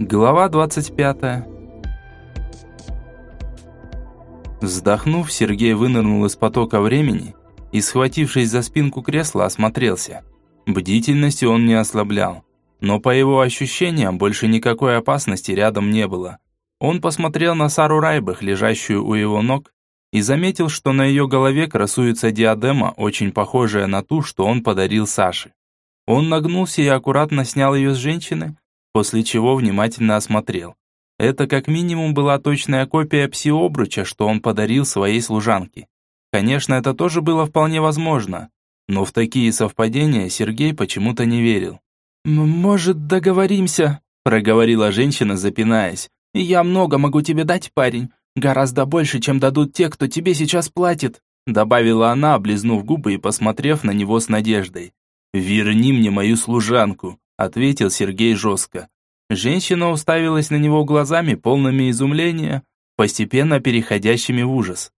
Глава 25. Вздохнув, Сергей вынырнул из потока времени и, схватившись за спинку кресла, осмотрелся. Бдительности он не ослаблял, но по его ощущениям больше никакой опасности рядом не было. Он посмотрел на Сару Райбах, лежащую у его ног, и заметил, что на ее голове красуется диадема, очень похожая на ту, что он подарил Саше. Он нагнулся и аккуратно снял ее с женщины, после чего внимательно осмотрел. Это как минимум была точная копия пси-обруча, что он подарил своей служанке. Конечно, это тоже было вполне возможно, но в такие совпадения Сергей почему-то не верил. «Может, договоримся?» – проговорила женщина, запинаясь. «Я много могу тебе дать, парень. Гораздо больше, чем дадут те, кто тебе сейчас платит», – добавила она, облизнув губы и посмотрев на него с надеждой. «Верни мне мою служанку», ответил Сергей жестко. Женщина уставилась на него глазами, полными изумления, постепенно переходящими в ужас.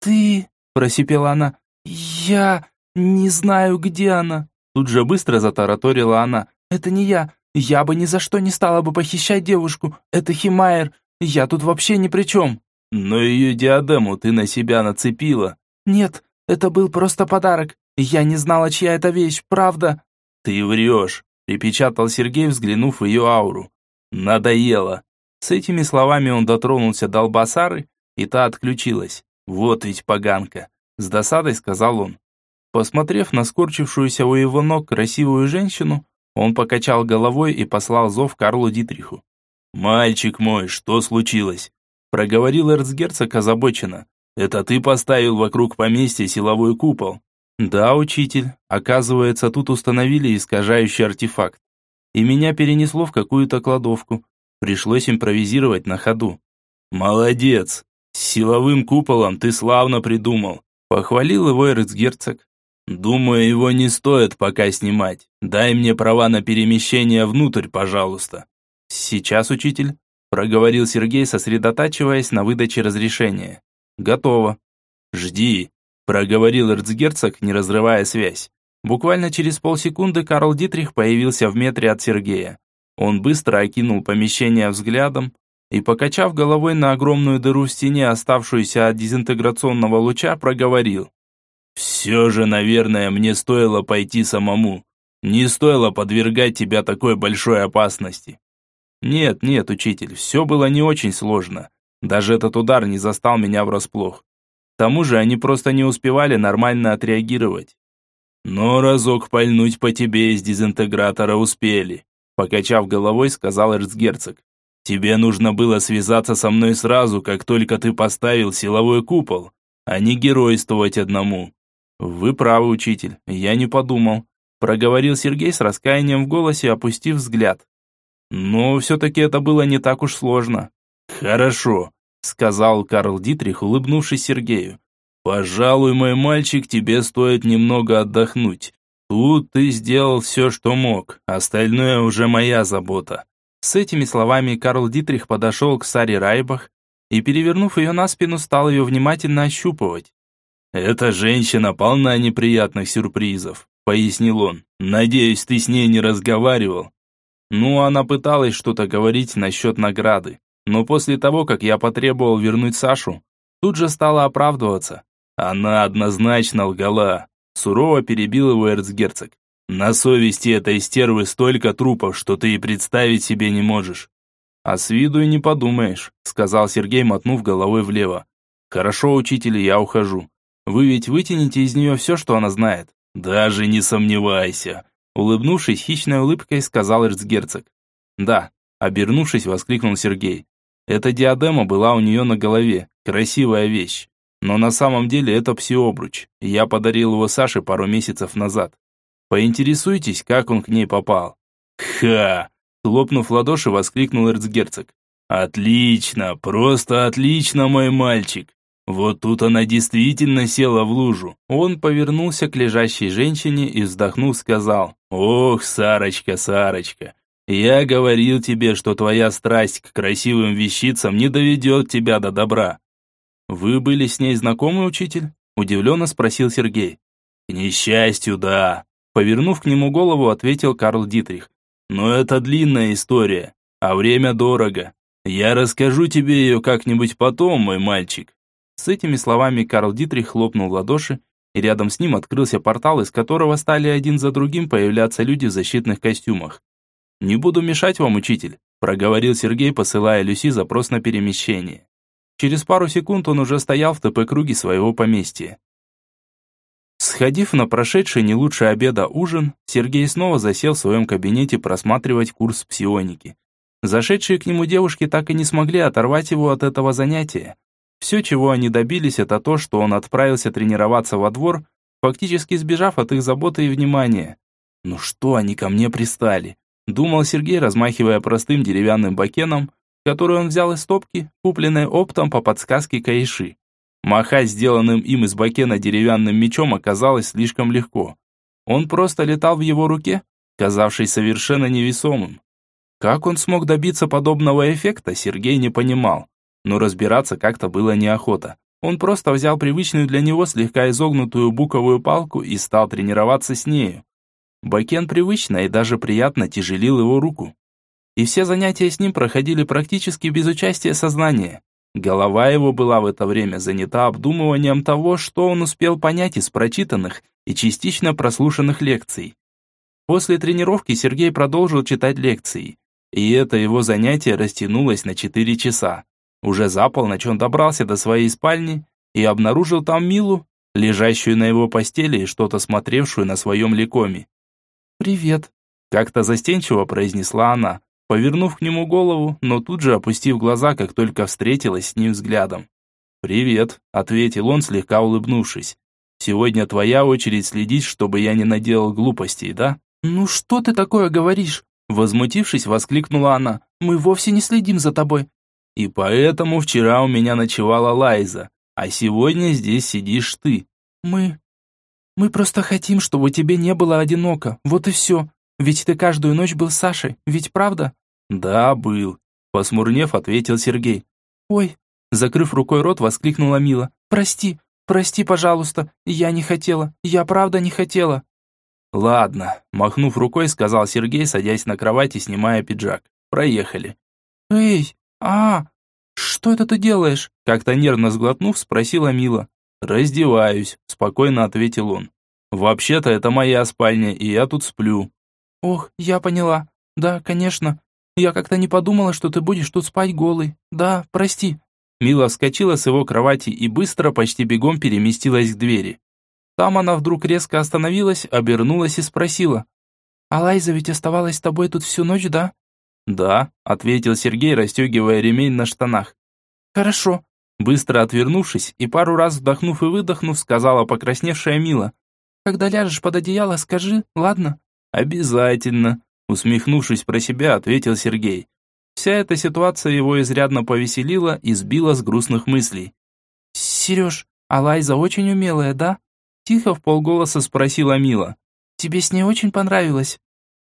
«Ты...» – просипела она. «Я... не знаю, где она». Тут же быстро затараторила она. «Это не я. Я бы ни за что не стала бы похищать девушку. Это Химайер. Я тут вообще ни при чем». «Но ее диадему ты на себя нацепила». «Нет, это был просто подарок. Я не знала, чья это вещь, правда». «Ты врешь припечатал Сергей, взглянув в ее ауру. «Надоело!» С этими словами он дотронулся до лба Сары, и та отключилась. «Вот ведь поганка!» С досадой сказал он. Посмотрев на скорчившуюся у его ног красивую женщину, он покачал головой и послал зов Карлу Дитриху. «Мальчик мой, что случилось?» Проговорил эрцгерцог озабоченно. «Это ты поставил вокруг поместья силовой купол?» «Да, учитель. Оказывается, тут установили искажающий артефакт. И меня перенесло в какую-то кладовку. Пришлось импровизировать на ходу». «Молодец! С силовым куполом ты славно придумал!» Похвалил его эрцгерцог. «Думаю, его не стоит пока снимать. Дай мне права на перемещение внутрь, пожалуйста». «Сейчас, учитель», – проговорил Сергей, сосредотачиваясь на выдаче разрешения. «Готово». «Жди», проговорил эрцгерцог, не разрывая связь. Буквально через полсекунды Карл Дитрих появился в метре от Сергея. Он быстро окинул помещение взглядом и, покачав головой на огромную дыру в стене, оставшуюся от дезинтеграционного луча, проговорил. «Все же, наверное, мне стоило пойти самому. Не стоило подвергать тебя такой большой опасности». «Нет, нет, учитель, все было не очень сложно. Даже этот удар не застал меня врасплох тому же они просто не успевали нормально отреагировать. «Но разок пальнуть по тебе из дезинтегратора успели», покачав головой, сказал эрцгерцог. «Тебе нужно было связаться со мной сразу, как только ты поставил силовой купол, а не геройствовать одному». «Вы правы, учитель, я не подумал», проговорил Сергей с раскаянием в голосе, опустив взгляд. «Но все-таки это было не так уж сложно». «Хорошо, сказал Карл Дитрих, улыбнувшись Сергею. «Пожалуй, мой мальчик, тебе стоит немного отдохнуть. Тут ты сделал все, что мог, остальное уже моя забота». С этими словами Карл Дитрих подошел к Саре Райбах и, перевернув ее на спину, стал ее внимательно ощупывать. «Эта женщина полна неприятных сюрпризов», — пояснил он. «Надеюсь, ты с ней не разговаривал». Ну, она пыталась что-то говорить насчет награды. Но после того, как я потребовал вернуть Сашу, тут же стала оправдываться. Она однозначно лгала. Сурово перебил его эрцгерцог. На совести этой стервы столько трупов, что ты и представить себе не можешь. А с виду и не подумаешь, сказал Сергей, мотнув головой влево. Хорошо, учитель, я ухожу. Вы ведь вытянете из нее все, что она знает. Даже не сомневайся. Улыбнувшись хищной улыбкой, сказал эрцгерцог. Да, обернувшись, воскликнул Сергей. Эта диадема была у нее на голове, красивая вещь. Но на самом деле это псиобруч. Я подарил его Саше пару месяцев назад. Поинтересуйтесь, как он к ней попал. Ха! Хлопнув ладоши, воскликнул эрцгерцог. Отлично, просто отлично, мой мальчик. Вот тут она действительно села в лужу. Он повернулся к лежащей женщине и вздохнув сказал. Ох, Сарочка, Сарочка, я говорил тебе, что твоя страсть к красивым вещицам не доведет тебя до добра. Вы были с ней знакомы, учитель? Удивленно спросил Сергей. К несчастью, да. Повернув к нему голову, ответил Карл Дитрих. Но это длинная история. а время дорого. Я расскажу тебе ее как-нибудь потом, мой мальчик». С этими словами Карл Дитрих хлопнул в ладоши, и рядом с ним открылся портал, из которого стали один за другим появляться люди в защитных костюмах. «Не буду мешать вам, учитель», – проговорил Сергей, посылая Люси запрос на перемещение. Через пару секунд он уже стоял в ТП-круге своего поместья. Сходив на прошедший не лучше обеда ужин, Сергей снова засел в своем кабинете просматривать курс псионики. Зашедшие к нему девушки так и не смогли оторвать его от этого занятия. Все, чего они добились, это то, что он отправился тренироваться во двор, фактически сбежав от их заботы и внимания. «Ну что они ко мне пристали?» Думал Сергей, размахивая простым деревянным бакеном, который он взял из стопки, купленной оптом по подсказке Каиши. Махать сделанным им из бакена деревянным мечом оказалось слишком легко. Он просто летал в его руке, казавшись совершенно невесомым. Как он смог добиться подобного эффекта, Сергей не понимал но разбираться как-то было неохота. Он просто взял привычную для него слегка изогнутую буковую палку и стал тренироваться с нею. Бакен привычно и даже приятно тяжелил его руку. И все занятия с ним проходили практически без участия сознания. Голова его была в это время занята обдумыванием того, что он успел понять из прочитанных и частично прослушанных лекций. После тренировки Сергей продолжил читать лекции, и это его занятие растянулось на 4 часа. Уже за полночь он добрался до своей спальни и обнаружил там Милу, лежащую на его постели и что-то смотревшую на своем лекоме. «Привет», – как-то застенчиво произнесла она, повернув к нему голову, но тут же опустив глаза, как только встретилась с ним взглядом. «Привет», – ответил он, слегка улыбнувшись. «Сегодня твоя очередь следить, чтобы я не наделал глупостей, да?» «Ну что ты такое говоришь?» Возмутившись, воскликнула она. «Мы вовсе не следим за тобой. И поэтому вчера у меня ночевала Лайза, а сегодня здесь сидишь ты. Мы... Мы просто хотим, чтобы тебе не было одиноко, вот и все. Ведь ты каждую ночь был с Сашей, ведь правда? Да, был. Посмурнев, ответил Сергей. Ой, закрыв рукой рот, воскликнула Мила. Прости, прости, пожалуйста, я не хотела, я правда не хотела. Ладно, махнув рукой, сказал Сергей, садясь на кровать и снимая пиджак. Проехали. Эй, «А, что это ты делаешь?» Как-то нервно сглотнув, спросила Мила. «Раздеваюсь», – спокойно ответил он. «Вообще-то это моя спальня, и я тут сплю». «Ох, я поняла. Да, конечно. Я как-то не подумала, что ты будешь тут спать голый. Да, прости». Мила вскочила с его кровати и быстро, почти бегом переместилась к двери. Там она вдруг резко остановилась, обернулась и спросила. «А Лайза ведь оставалась с тобой тут всю ночь, да?» «Да», — ответил Сергей, расстегивая ремень на штанах. «Хорошо». Быстро отвернувшись и пару раз вдохнув и выдохнув, сказала покрасневшая Мила. «Когда ляжешь под одеяло, скажи, ладно?» «Обязательно», — усмехнувшись про себя, ответил Сергей. Вся эта ситуация его изрядно повеселила и сбила с грустных мыслей. «Сереж, а Лайза очень умелая, да?» Тихо в полголоса спросила Мила. «Тебе с ней очень понравилось?»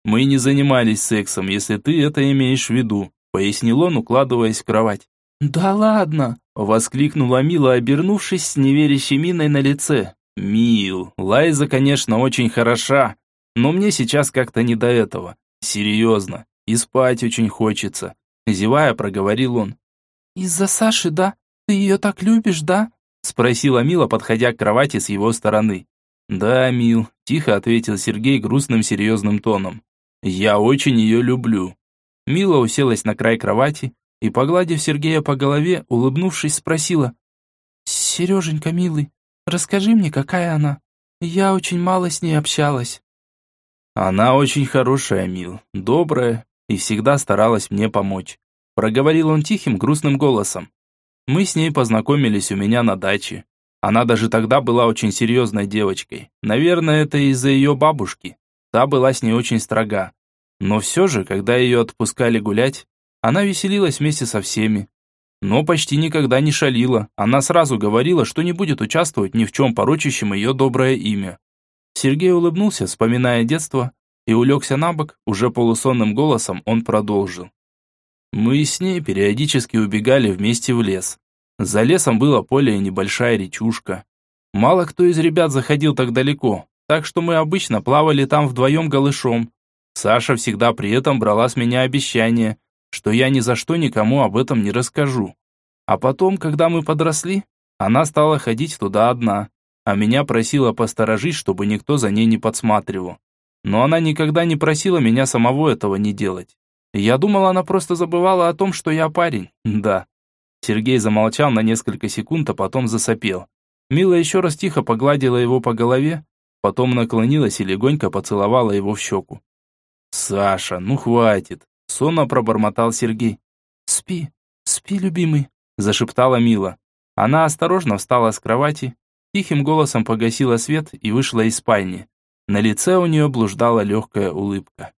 «Мы не занимались сексом, если ты это имеешь в виду», пояснил он, укладываясь в кровать. «Да ладно!» – воскликнула Мила, обернувшись с неверящей миной на лице. «Мил, Лайза, конечно, очень хороша, но мне сейчас как-то не до этого. Серьезно, и спать очень хочется», – зевая, проговорил он. «Из-за Саши, да? Ты ее так любишь, да?» – спросила Мила, подходя к кровати с его стороны. «Да, Мил», – тихо ответил Сергей грустным серьезным тоном. Я очень ее люблю». Мила уселась на край кровати и, погладив Сергея по голове, улыбнувшись, спросила. «Сереженька, милый, расскажи мне, какая она? Я очень мало с ней общалась». «Она очень хорошая, Мил, добрая и всегда старалась мне помочь», проговорил он тихим, грустным голосом. «Мы с ней познакомились у меня на даче. Она даже тогда была очень серьезной девочкой. Наверное, это из-за ее бабушки. Та была с ней очень строга. Но все же, когда ее отпускали гулять, она веселилась вместе со всеми. Но почти никогда не шалила. Она сразу говорила, что не будет участвовать ни в чем порочащем ее доброе имя. Сергей улыбнулся, вспоминая детство, и улегся на бок, уже полусонным голосом он продолжил. Мы с ней периодически убегали вместе в лес. За лесом было поле и небольшая речушка. Мало кто из ребят заходил так далеко, так что мы обычно плавали там вдвоем голышом. Саша всегда при этом брала с меня обещание, что я ни за что никому об этом не расскажу. А потом, когда мы подросли, она стала ходить туда одна, а меня просила посторожить, чтобы никто за ней не подсматривал. Но она никогда не просила меня самого этого не делать. Я думал, она просто забывала о том, что я парень. Да. Сергей замолчал на несколько секунд, а потом засопел. Мила еще раз тихо погладила его по голове, потом наклонилась и легонько поцеловала его в щеку. «Саша, ну хватит!» – сонно пробормотал Сергей. «Спи, спи, любимый», – зашептала Мила. Она осторожно встала с кровати, тихим голосом погасила свет и вышла из спальни. На лице у нее блуждала легкая улыбка.